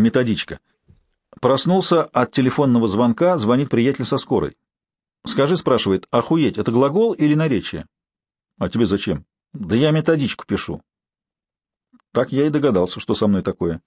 Методичка. Проснулся от телефонного звонка, звонит приятель со скорой. «Скажи, — спрашивает, — охуеть, это глагол или наречие?» «А тебе зачем?» «Да я методичку пишу». Так я и догадался, что со мной такое.